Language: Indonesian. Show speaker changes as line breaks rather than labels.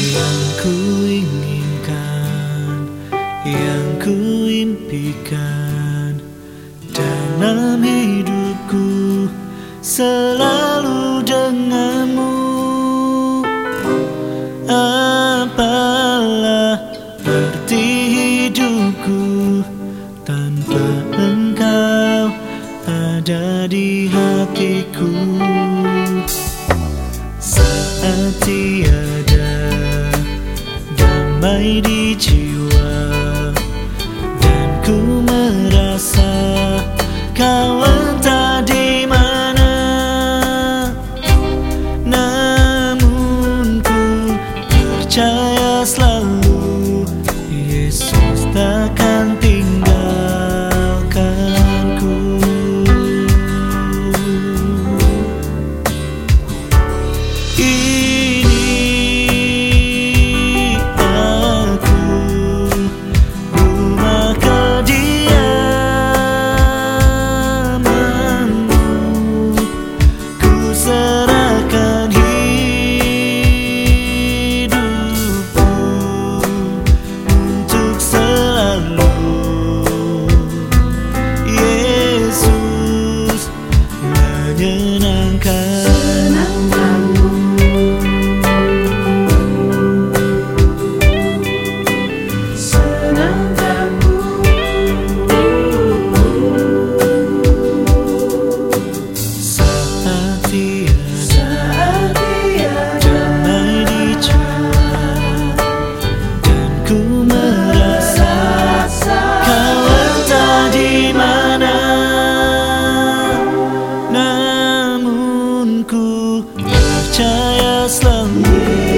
Yang ku inginkan, yang ku impikan dalam hidupku selalu. Damai di jiwa Dan ku merasa kau ku percaya selalu.